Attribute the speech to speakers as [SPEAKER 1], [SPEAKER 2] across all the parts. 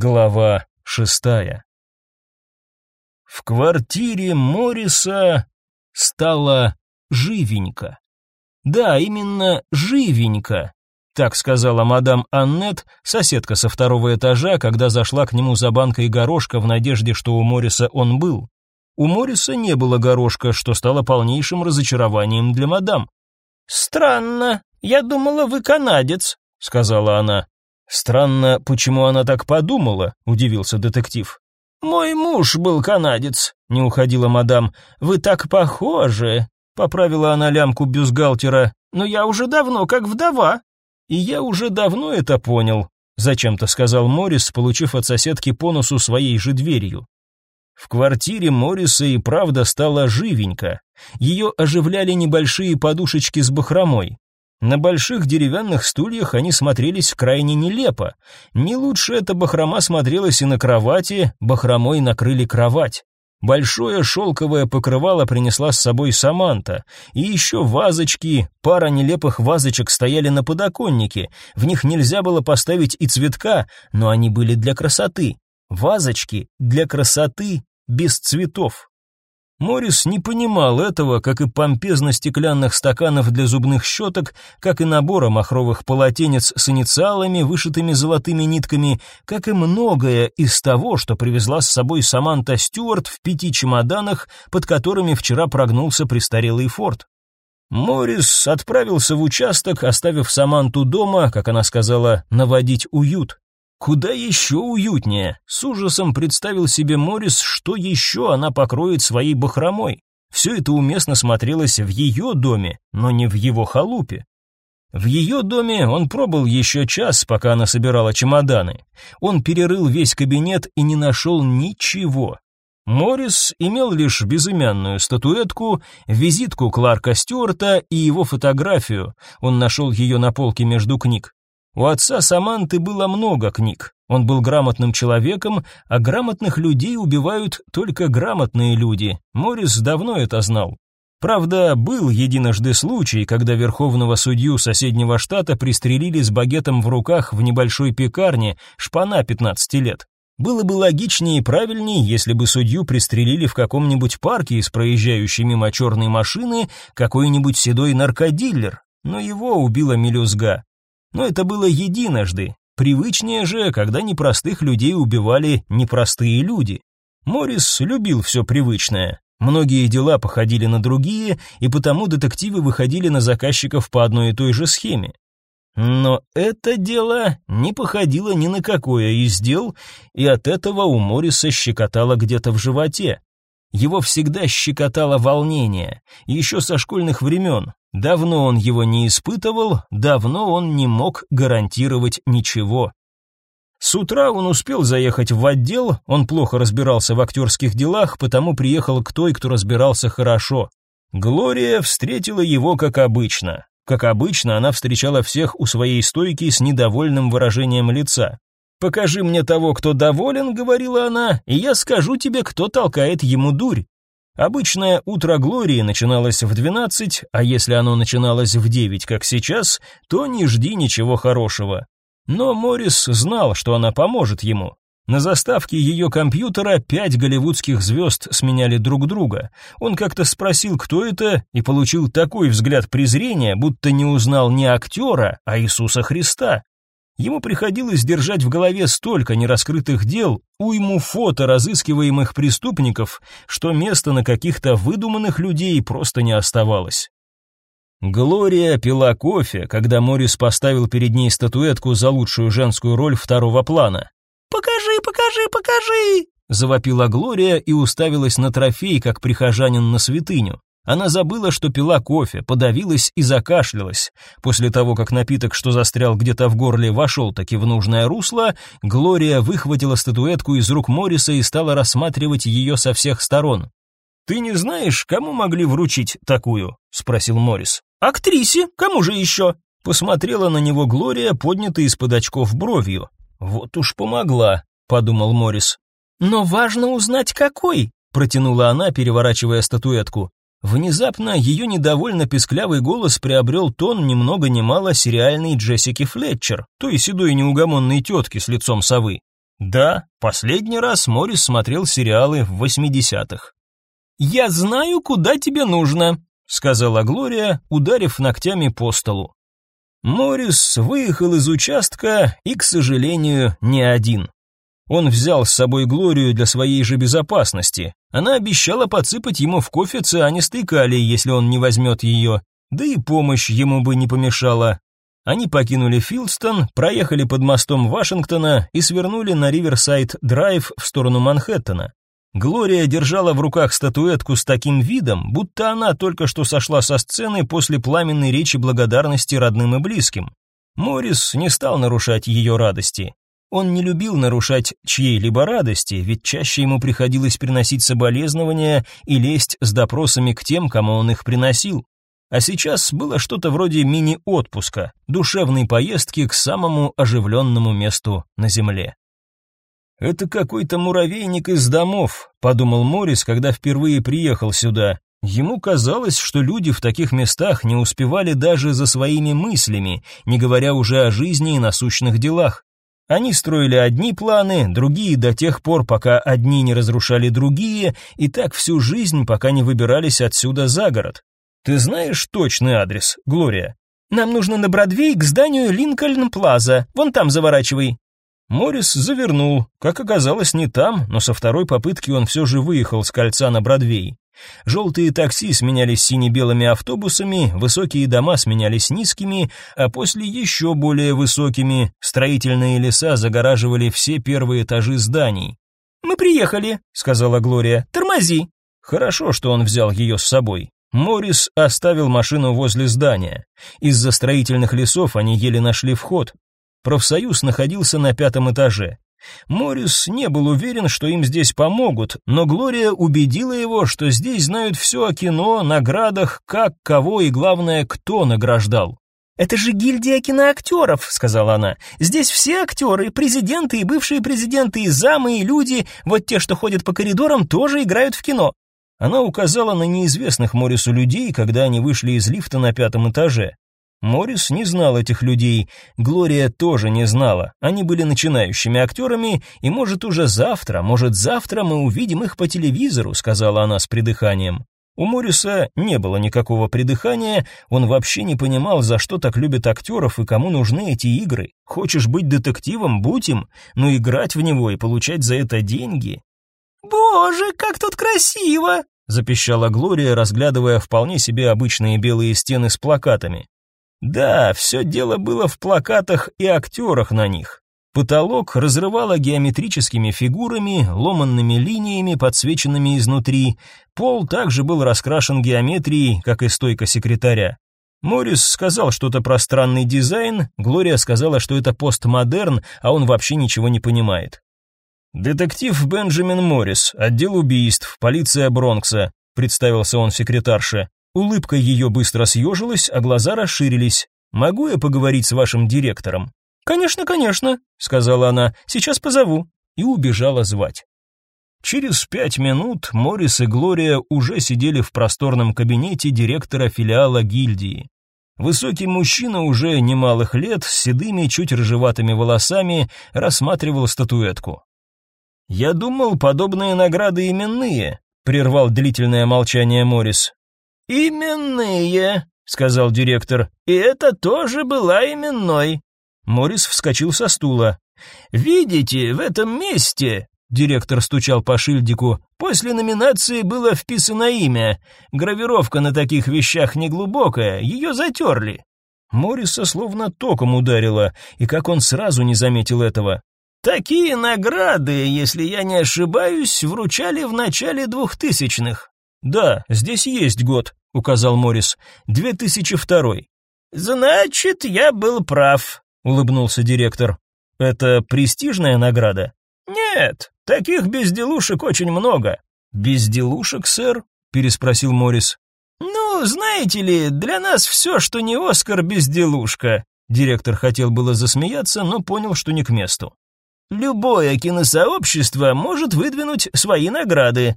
[SPEAKER 1] Глава шестая. В квартире Морриса стало живенько. Да, именно живенько. Так сказала мадам Аннет, соседка со второго этажа, когда зашла к нему за банкой горошка в надежде, что у Морриса он был. У Морриса не было горошка, что стало полнейшим разочарованием для мадам. «Странно, я думала, вы канадец», — сказала она. Странно, почему она так подумала, удивился детектив. Мой муж был канадец, не уходила мадам. Вы так похожи, поправила она лямку бюстгальтера. Но я уже давно как вдова. И я уже давно это понял, зачем-то сказал Морис, получив от соседки по носу своей же дверью. В квартире Морриса и правда стало живенько. Ее оживляли небольшие подушечки с бахромой. На больших деревянных стульях они смотрелись крайне нелепо. Не лучше эта бахрома смотрелась и на кровати, бахромой накрыли кровать. Большое шелковое покрывало принесла с собой Саманта, и еще вазочки, пара нелепых вазочек стояли на подоконнике, в них нельзя было поставить и цветка, но они были для красоты. Вазочки для красоты без цветов. Морис не понимал этого, как и помпезно-стеклянных стаканов для зубных щеток, как и набора махровых полотенец с инициалами, вышитыми золотыми нитками, как и многое из того, что привезла с собой Саманта Стюарт в пяти чемоданах, под которыми вчера прогнулся престарелый форт. Морис отправился в участок, оставив Саманту дома, как она сказала, наводить уют. Куда еще уютнее. С ужасом представил себе Морис, что еще она покроет своей бахромой. Все это уместно смотрелось в ее доме, но не в его халупе. В ее доме он пробыл еще час, пока она собирала чемоданы. Он перерыл весь кабинет и не нашел ничего. Морис имел лишь безымянную статуэтку, визитку Кларка Стюарта и его фотографию. Он нашел ее на полке между книг. У отца Саманты было много книг. Он был грамотным человеком, а грамотных людей убивают только грамотные люди. Морис давно это знал. Правда, был единожды случай, когда верховного судью соседнего штата пристрелили с багетом в руках в небольшой пекарне, шпана 15 лет. Было бы логичнее и правильнее, если бы судью пристрелили в каком-нибудь парке с проезжающей мимо черной машины какой-нибудь седой наркодиллер, но его убила мелюзга. Но это было единожды. Привычнее же, когда непростых людей убивали непростые люди. Морис любил все привычное. Многие дела походили на другие, и потому детективы выходили на заказчиков по одной и той же схеме. Но это дело не походило ни на какое из дел, и от этого у Мориса щекотало где-то в животе. Его всегда щекотало волнение, еще со школьных времен. Давно он его не испытывал, давно он не мог гарантировать ничего. С утра он успел заехать в отдел, он плохо разбирался в актерских делах, потому приехал к той, кто разбирался хорошо. Глория встретила его как обычно. Как обычно, она встречала всех у своей стойки с недовольным выражением лица. «Покажи мне того, кто доволен», — говорила она, — «и я скажу тебе, кто толкает ему дурь». Обычное утро Глории начиналось в 12, а если оно начиналось в 9, как сейчас, то не жди ничего хорошего. Но Моррис знал, что она поможет ему. На заставке ее компьютера пять голливудских звезд сменяли друг друга. Он как-то спросил, кто это, и получил такой взгляд презрения, будто не узнал не актера, а Иисуса Христа. Ему приходилось держать в голове столько нераскрытых дел, уйму фото разыскиваемых преступников, что места на каких-то выдуманных людей просто не оставалось. Глория пила кофе, когда Морис поставил перед ней статуэтку за лучшую женскую роль второго плана.
[SPEAKER 2] «Покажи, покажи, покажи!»
[SPEAKER 1] Завопила Глория и уставилась на трофей, как прихожанин на святыню. Она забыла, что пила кофе, подавилась и закашлялась. После того, как напиток, что застрял где-то в горле, вошел таки в нужное русло, Глория выхватила статуэтку из рук Морриса и стала рассматривать ее со всех сторон. «Ты не знаешь, кому могли вручить такую?» — спросил Моррис.
[SPEAKER 2] «Актрисе, кому же еще?»
[SPEAKER 1] Посмотрела на него Глория, поднятая из-под очков бровью. «Вот уж помогла», — подумал Моррис.
[SPEAKER 2] «Но важно узнать, какой», — протянула она, переворачивая статуэтку.
[SPEAKER 1] Внезапно ее недовольно песклявый голос приобрел тон ни много ни мало сериальной Джессики Флетчер, той седой неугомонной тетки с лицом совы. Да, последний раз Морис смотрел сериалы в 80-х.
[SPEAKER 2] «Я знаю, куда тебе нужно», — сказала Глория, ударив ногтями по столу.
[SPEAKER 1] Морис выехал из участка и, к сожалению, не один. Он взял с собой Глорию для своей же безопасности. Она обещала подсыпать ему в кофе цианистый калий, если он не возьмет ее, да и помощь ему бы не помешала. Они покинули Филдстон, проехали под мостом Вашингтона и свернули на Риверсайд-драйв в сторону Манхэттена. Глория держала в руках статуэтку с таким видом, будто она только что сошла со сцены после пламенной речи благодарности родным и близким. Морис не стал нарушать ее радости. Он не любил нарушать чьей-либо радости, ведь чаще ему приходилось приносить соболезнования и лезть с допросами к тем, кому он их приносил. А сейчас было что-то вроде мини-отпуска, душевной поездки к самому оживленному месту на Земле. «Это какой-то муравейник из домов», — подумал Морис, когда впервые приехал сюда. Ему казалось, что люди в таких местах не успевали даже за своими мыслями, не говоря уже о жизни и насущных делах. Они строили одни планы, другие до тех пор, пока одни не разрушали другие, и так всю жизнь, пока не выбирались отсюда за город. Ты знаешь точный адрес, Глория?
[SPEAKER 2] Нам нужно на Бродвей к зданию Линкольн Плаза. Вон там заворачивай.
[SPEAKER 1] Морис завернул. Как оказалось, не там, но со второй попытки он все же выехал с кольца на Бродвей. Желтые такси сменялись сине-белыми автобусами, высокие дома сменялись низкими, а после еще более высокими. Строительные леса загораживали все первые этажи зданий.
[SPEAKER 2] «Мы приехали», — сказала Глория. «Тормози».
[SPEAKER 1] Хорошо, что он взял ее с собой. Морис оставил машину возле здания. Из-за строительных лесов они еле нашли вход. Профсоюз находился на пятом этаже. Морис не был уверен, что им здесь помогут, но Глория убедила его, что здесь знают все о кино, наградах, как, кого и, главное, кто награждал.
[SPEAKER 2] «Это же гильдия киноактеров», — сказала она. «Здесь все актеры, президенты и бывшие президенты, и замы, и люди, вот те, что ходят по коридорам, тоже играют в кино.
[SPEAKER 1] Она указала на неизвестных Морису людей, когда они вышли из лифта на пятом этаже. Морис не знал этих людей, Глория тоже не знала. Они были начинающими актерами, и может уже завтра, может завтра мы увидим их по телевизору, сказала она с придыханием. У Морриса не было никакого придыхания, он вообще не понимал, за что так любят актеров и кому нужны эти игры. Хочешь быть детективом, будь им, но играть в него и получать за это деньги
[SPEAKER 2] «Боже, как тут красиво!» — запищала Глория, разглядывая вполне себе обычные белые стены с плакатами.
[SPEAKER 1] Да, все дело было в плакатах и актерах на них. Потолок разрывало геометрическими фигурами, ломанными линиями, подсвеченными изнутри. Пол также был раскрашен геометрией, как и стойка секретаря. Моррис сказал что-то про странный дизайн, Глория сказала, что это постмодерн, а он вообще ничего не понимает. «Детектив Бенджамин Моррис, отдел убийств, полиция Бронкса», представился он секретарше. Улыбка ее быстро съежилась, а глаза расширились. «Могу я поговорить с вашим директором?»
[SPEAKER 2] «Конечно, конечно», — сказала она, — «сейчас позову».
[SPEAKER 1] И убежала звать. Через пять минут Моррис и Глория уже сидели в просторном кабинете директора филиала гильдии. Высокий мужчина уже немалых лет, с седыми, чуть рыжеватыми волосами, рассматривал статуэтку. «Я думал, подобные награды именные», — прервал длительное молчание Моррис.
[SPEAKER 2] «Именные», — сказал директор, — «и это тоже была именной».
[SPEAKER 1] Моррис вскочил со стула.
[SPEAKER 2] «Видите, в этом месте...» — директор стучал по шильдику. «После номинации было вписано имя. Гравировка на таких вещах неглубокая, ее затерли».
[SPEAKER 1] Морриса словно током ударило, и как он сразу не заметил этого.
[SPEAKER 2] Такие награды, если я не ошибаюсь, вручали в начале двухтысячных.
[SPEAKER 1] Да, здесь есть год, указал Морис. 2002.
[SPEAKER 2] Значит, я был прав, улыбнулся директор.
[SPEAKER 1] Это престижная награда?
[SPEAKER 2] Нет, таких безделушек очень много.
[SPEAKER 1] Безделушек, сэр? переспросил Морис.
[SPEAKER 2] Ну, знаете ли, для нас все, что не Оскар, безделушка. Директор хотел было засмеяться, но понял, что не к месту. Любое киносообщество может выдвинуть свои награды.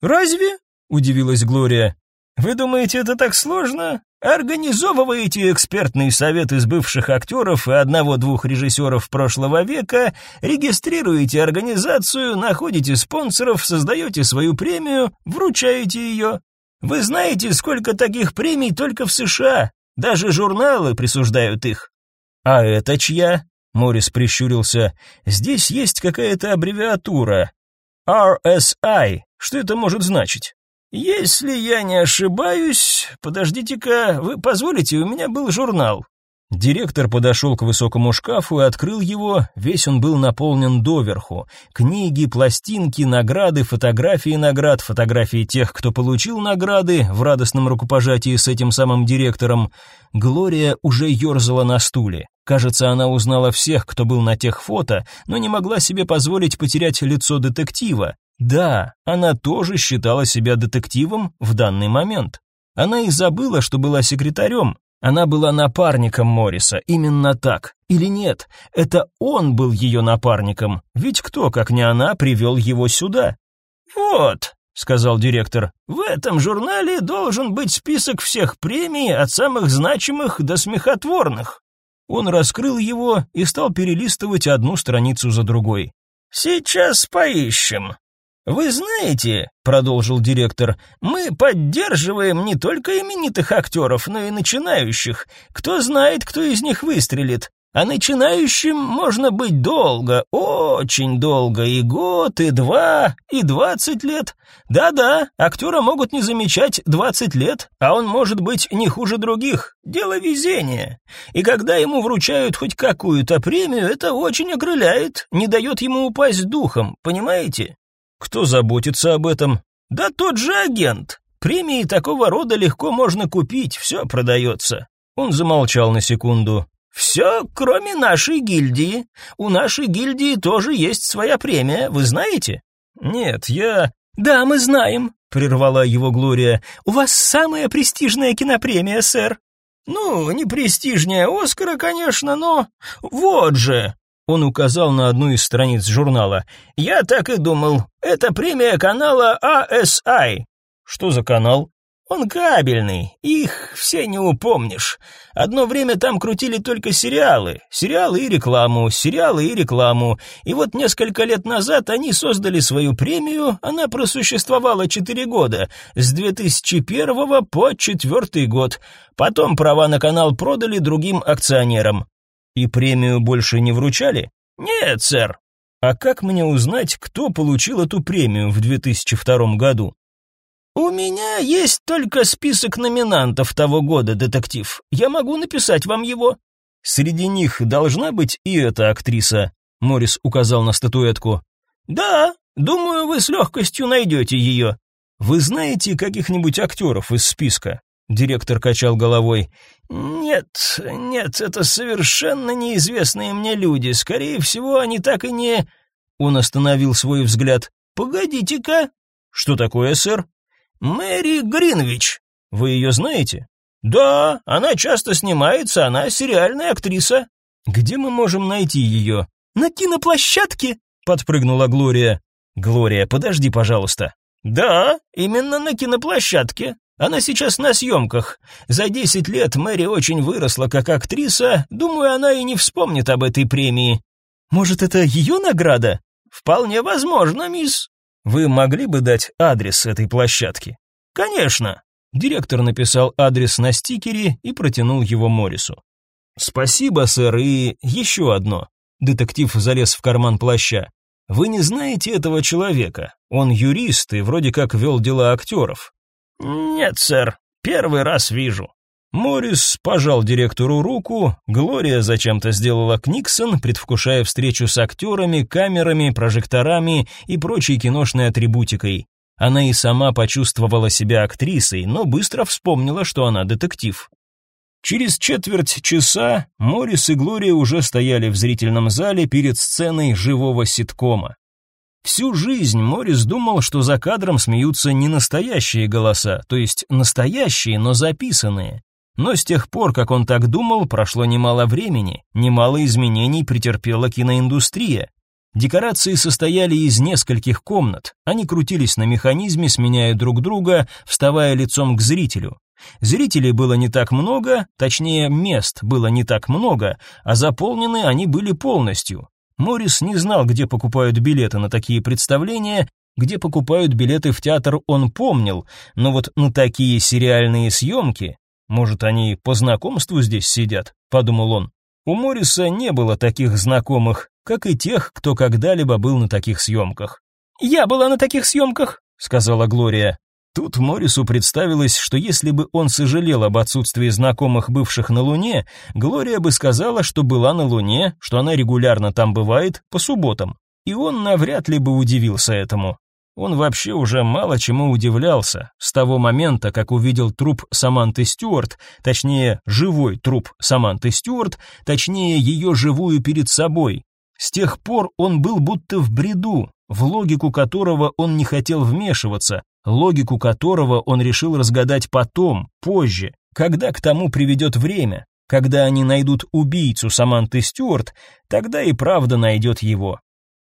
[SPEAKER 1] Разве? удивилась Глория.
[SPEAKER 2] Вы думаете, это так сложно? Организовываете экспертный совет из бывших актеров и одного-двух режиссеров прошлого века, регистрируете организацию, находите спонсоров, создаете свою премию, вручаете ее. Вы знаете, сколько таких премий только в США? Даже журналы присуждают их. А это чья? Морис прищурился. Здесь есть какая-то аббревиатура. RSI. Что это может значить? Если я не ошибаюсь, подождите-ка, вы позволите, у меня был журнал. Директор подошел к высокому шкафу и открыл его, весь он был наполнен доверху. Книги, пластинки, награды, фотографии наград, фотографии тех, кто получил награды, в радостном рукопожатии с этим самым директором. Глория уже ерзала на стуле. Кажется, она узнала всех, кто был на тех фото, но не могла себе позволить потерять лицо детектива. Да, она тоже считала себя детективом в данный момент. Она и забыла, что была секретарем, она была напарником Морриса, именно так. Или нет, это он был ее напарником, ведь кто, как не она, привел его сюда? «Вот», — сказал директор, — «в этом журнале должен быть список всех премий от самых значимых до смехотворных». Он раскрыл его и стал перелистывать одну страницу за другой. «Сейчас поищем», «Вы знаете», — продолжил директор, — «мы поддерживаем не только именитых актеров, но и начинающих. Кто знает, кто из них выстрелит. А начинающим можно быть долго, очень долго, и год, и два, и двадцать лет. Да-да, актера могут не замечать двадцать лет, а он может быть не хуже других. Дело везения. И когда ему вручают хоть какую-то премию, это очень окрыляет, не дает ему упасть духом, понимаете?
[SPEAKER 1] Кто заботится об этом?
[SPEAKER 2] Да тот же агент. Премии такого рода легко можно купить, все продается. Он замолчал на секунду. Все, кроме нашей гильдии. У нашей гильдии тоже есть своя премия, вы знаете?
[SPEAKER 1] Нет, я...
[SPEAKER 2] Да, мы знаем, прервала его Глория. У вас самая престижная кинопремия, сэр. Ну, не престижнее Оскара, конечно, но... Вот же, он указал на одну из страниц журнала. «Я так и думал. Это премия канала ASI».
[SPEAKER 1] «Что за канал?»
[SPEAKER 2] «Он кабельный. Их все не упомнишь. Одно время там крутили только сериалы. Сериалы и рекламу, сериалы и рекламу. И вот несколько лет назад они создали свою премию. Она просуществовала четыре года. С 2001 по четвертый год. Потом права на канал продали другим акционерам.
[SPEAKER 1] И премию больше не вручали?
[SPEAKER 2] Нет, сэр.
[SPEAKER 1] А как мне узнать, кто получил эту премию в 2002 году?
[SPEAKER 2] У меня есть только список номинантов того года, детектив. Я могу написать вам его.
[SPEAKER 1] Среди них должна быть и эта актриса. Морис указал на статуэтку.
[SPEAKER 2] Да, думаю, вы с легкостью найдете ее.
[SPEAKER 1] Вы знаете каких-нибудь актеров из списка? Директор качал головой.
[SPEAKER 2] «Нет, нет, это совершенно неизвестные мне люди. Скорее всего, они так и не...»
[SPEAKER 1] Он остановил свой взгляд.
[SPEAKER 2] «Погодите-ка».
[SPEAKER 1] «Что такое, сэр?»
[SPEAKER 2] «Мэри Гринвич.
[SPEAKER 1] Вы ее знаете?»
[SPEAKER 2] «Да, она часто снимается, она сериальная актриса».
[SPEAKER 1] «Где мы можем найти ее?»
[SPEAKER 2] «На киноплощадке», —
[SPEAKER 1] подпрыгнула Глория. «Глория, подожди, пожалуйста».
[SPEAKER 2] «Да, именно на киноплощадке. Она сейчас на съемках. За десять лет Мэри очень выросла как актриса. Думаю, она и не вспомнит об этой премии.
[SPEAKER 1] Может, это ее награда?
[SPEAKER 2] Вполне возможно, мисс.
[SPEAKER 1] Вы могли бы дать адрес этой площадки?
[SPEAKER 2] Конечно.
[SPEAKER 1] Директор написал адрес на стикере и протянул его Морису. Спасибо, сэр, и еще одно. Детектив залез в карман плаща. Вы не знаете этого человека. Он юрист и вроде как вел дела актеров.
[SPEAKER 2] «Нет, сэр, первый раз вижу».
[SPEAKER 1] Моррис пожал директору руку, Глория зачем-то сделала Книксон, предвкушая встречу с актерами, камерами, прожекторами и прочей киношной атрибутикой. Она и сама почувствовала себя актрисой, но быстро вспомнила, что она детектив. Через четверть часа Моррис и Глория уже стояли в зрительном зале перед сценой живого ситкома. Всю жизнь Морис думал, что за кадром смеются не настоящие голоса, то есть настоящие, но записанные. Но с тех пор, как он так думал, прошло немало времени, немало изменений претерпела киноиндустрия. Декорации состояли из нескольких комнат. Они крутились на механизме, сменяя друг друга, вставая лицом к зрителю. Зрителей было не так много, точнее, мест было не так много, а заполнены они были полностью. Морис не знал, где покупают билеты на такие представления, где покупают билеты в театр он помнил, но вот на такие сериальные съемки, может, они по знакомству здесь сидят, подумал он. У Морриса не было таких знакомых, как и тех, кто когда-либо был на таких съемках. «Я была на таких съемках», — сказала Глория. Тут Моррису представилось, что если бы он сожалел об отсутствии знакомых бывших на Луне, Глория бы сказала, что была на Луне, что она регулярно там бывает по субботам. И он навряд ли бы удивился этому. Он вообще уже мало чему удивлялся с того момента, как увидел труп Саманты Стюарт, точнее, живой труп Саманты Стюарт, точнее, ее живую перед собой. С тех пор он был будто в бреду, в логику которого он не хотел вмешиваться, логику которого он решил разгадать потом, позже, когда к тому приведет время. Когда они найдут убийцу Саманты Стюарт, тогда и правда найдет его.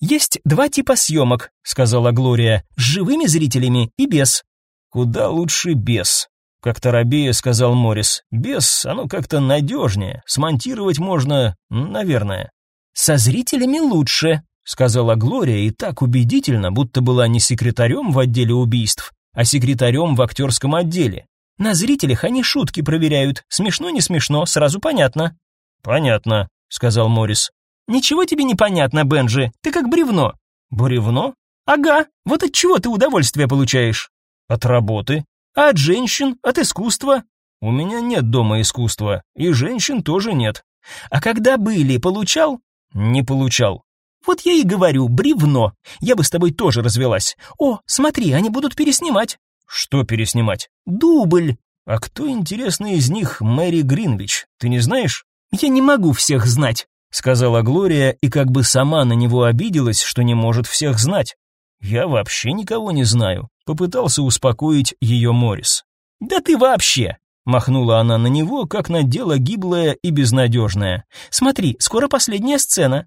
[SPEAKER 2] «Есть два типа съемок», — сказала Глория, — «с живыми зрителями и без».
[SPEAKER 1] «Куда лучше без», — как-то рабея сказал Моррис. «Без, оно как-то надежнее, смонтировать можно, наверное».
[SPEAKER 2] «Со зрителями лучше»,
[SPEAKER 1] сказала Глория и так убедительно, будто была не секретарем в отделе убийств, а секретарем в актерском отделе.
[SPEAKER 2] На зрителях они шутки проверяют. Смешно не смешно, сразу понятно.
[SPEAKER 1] Понятно, сказал Морис.
[SPEAKER 2] Ничего тебе не понятно, Бенджи. Ты как бревно.
[SPEAKER 1] Бревно?
[SPEAKER 2] Ага. Вот от чего ты удовольствие получаешь?
[SPEAKER 1] От работы.
[SPEAKER 2] А от женщин, от искусства?
[SPEAKER 1] У меня нет дома искусства, и женщин тоже нет.
[SPEAKER 2] А когда были, получал?
[SPEAKER 1] Не получал.
[SPEAKER 2] Вот я и говорю, бревно. Я бы с тобой тоже развелась. О, смотри, они будут переснимать.
[SPEAKER 1] Что переснимать?
[SPEAKER 2] Дубль.
[SPEAKER 1] А кто, интересно, из них Мэри Гринвич? Ты не знаешь?
[SPEAKER 2] Я не могу всех знать,
[SPEAKER 1] сказала Глория и как бы сама на него обиделась, что не может всех знать. Я вообще никого не знаю, попытался успокоить ее Морис.
[SPEAKER 2] Да ты вообще,
[SPEAKER 1] махнула она на него, как на дело гиблое и безнадежное.
[SPEAKER 2] Смотри, скоро последняя сцена.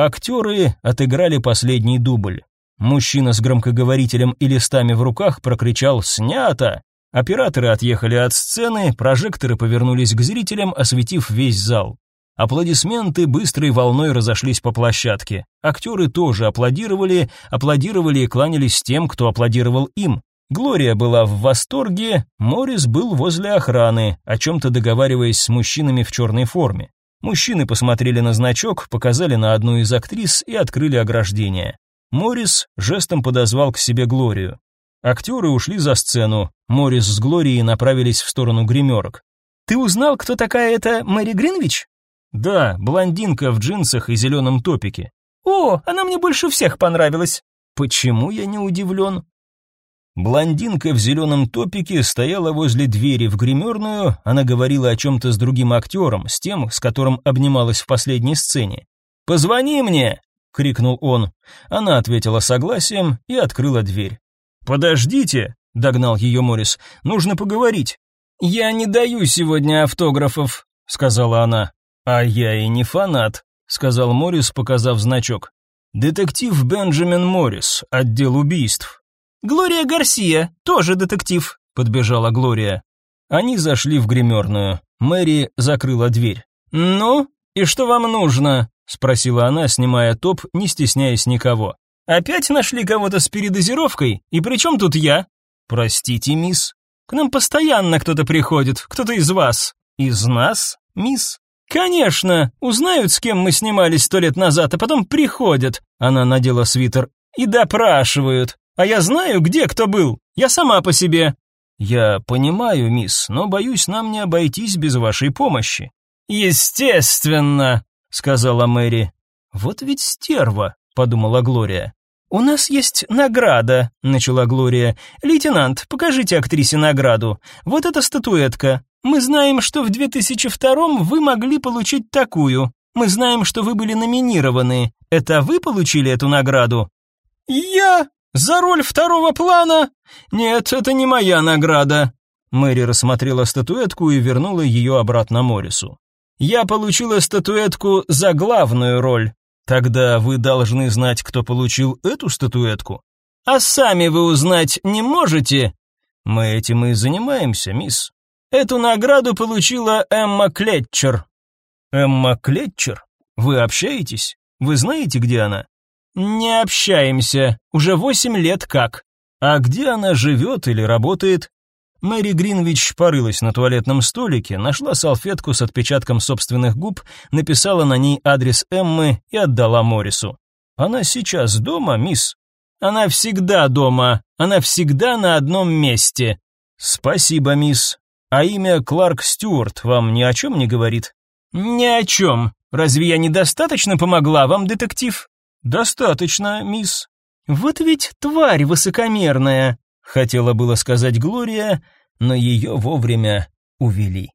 [SPEAKER 1] Актеры отыграли последний дубль. Мужчина с громкоговорителем и листами в руках прокричал «Снято!». Операторы отъехали от сцены, прожекторы повернулись к зрителям, осветив весь зал. Аплодисменты быстрой волной разошлись по площадке. Актеры тоже аплодировали, аплодировали и кланялись тем, кто аплодировал им. Глория была в восторге, Морис был возле охраны, о чем-то договариваясь с мужчинами в черной форме. Мужчины посмотрели на значок, показали на одну из актрис и открыли ограждение. Морис жестом подозвал к себе Глорию. Актеры ушли за сцену. Морис с Глорией направились в сторону гримерок.
[SPEAKER 2] «Ты узнал, кто такая эта Мэри Гринвич?»
[SPEAKER 1] «Да, блондинка в джинсах и зеленом топике».
[SPEAKER 2] «О, она мне больше всех понравилась».
[SPEAKER 1] «Почему я не удивлен?» Блондинка в зеленом топике стояла возле двери в гримерную, она говорила о чем-то с другим актером, с тем, с которым обнималась в последней сцене. «Позвони мне!» — крикнул он. Она ответила согласием и открыла дверь. «Подождите!» — догнал ее Морис. «Нужно поговорить». «Я не даю сегодня автографов», — сказала она. «А я и не фанат», — сказал Морис, показав значок. «Детектив Бенджамин Моррис, отдел убийств.
[SPEAKER 2] Глория Гарсия, тоже детектив», — подбежала Глория.
[SPEAKER 1] Они зашли в гримерную. Мэри закрыла дверь.
[SPEAKER 2] «Ну, и что вам нужно?» — спросила она, снимая топ, не стесняясь никого. «Опять нашли кого-то с передозировкой? И при чем тут я?»
[SPEAKER 1] «Простите, мисс».
[SPEAKER 2] «К нам постоянно кто-то приходит, кто-то из вас».
[SPEAKER 1] «Из нас, мисс?»
[SPEAKER 2] «Конечно, узнают, с кем мы снимались сто лет назад, а потом приходят». Она надела свитер. «И допрашивают. А я знаю, где кто был. Я сама по себе.
[SPEAKER 1] Я понимаю, мисс, но боюсь, нам не обойтись без вашей помощи.
[SPEAKER 2] Естественно, сказала Мэри.
[SPEAKER 1] Вот ведь стерва, подумала Глория.
[SPEAKER 2] У нас есть награда, начала Глория. Лейтенант, покажите актрисе награду. Вот эта статуэтка. Мы знаем, что в 2002 вы могли получить такую. Мы знаем, что вы были номинированы. Это вы получили эту награду? Я за роль второго плана? Нет, это не моя награда.
[SPEAKER 1] Мэри рассмотрела статуэтку и вернула ее обратно Морису.
[SPEAKER 2] Я получила статуэтку за главную роль.
[SPEAKER 1] Тогда вы должны знать, кто получил эту статуэтку.
[SPEAKER 2] А сами вы узнать не можете?
[SPEAKER 1] Мы этим и занимаемся, мисс.
[SPEAKER 2] Эту награду получила Эмма Клетчер.
[SPEAKER 1] Эмма Клетчер? Вы общаетесь? Вы знаете, где она?
[SPEAKER 2] Не общаемся. Уже восемь лет как.
[SPEAKER 1] А где она живет или работает? Мэри Гринвич порылась на туалетном столике, нашла салфетку с отпечатком собственных губ, написала на ней адрес Эммы и отдала Морису. Она сейчас дома, мисс?
[SPEAKER 2] Она всегда дома. Она всегда на одном месте.
[SPEAKER 1] Спасибо, мисс. А имя Кларк Стюарт вам ни о чем не говорит?
[SPEAKER 2] Ни о чем. Разве я недостаточно помогла вам, детектив?
[SPEAKER 1] Достаточно, мисс.
[SPEAKER 2] Вот ведь тварь высокомерная.
[SPEAKER 1] Хотела было сказать Глория, но ее вовремя увели.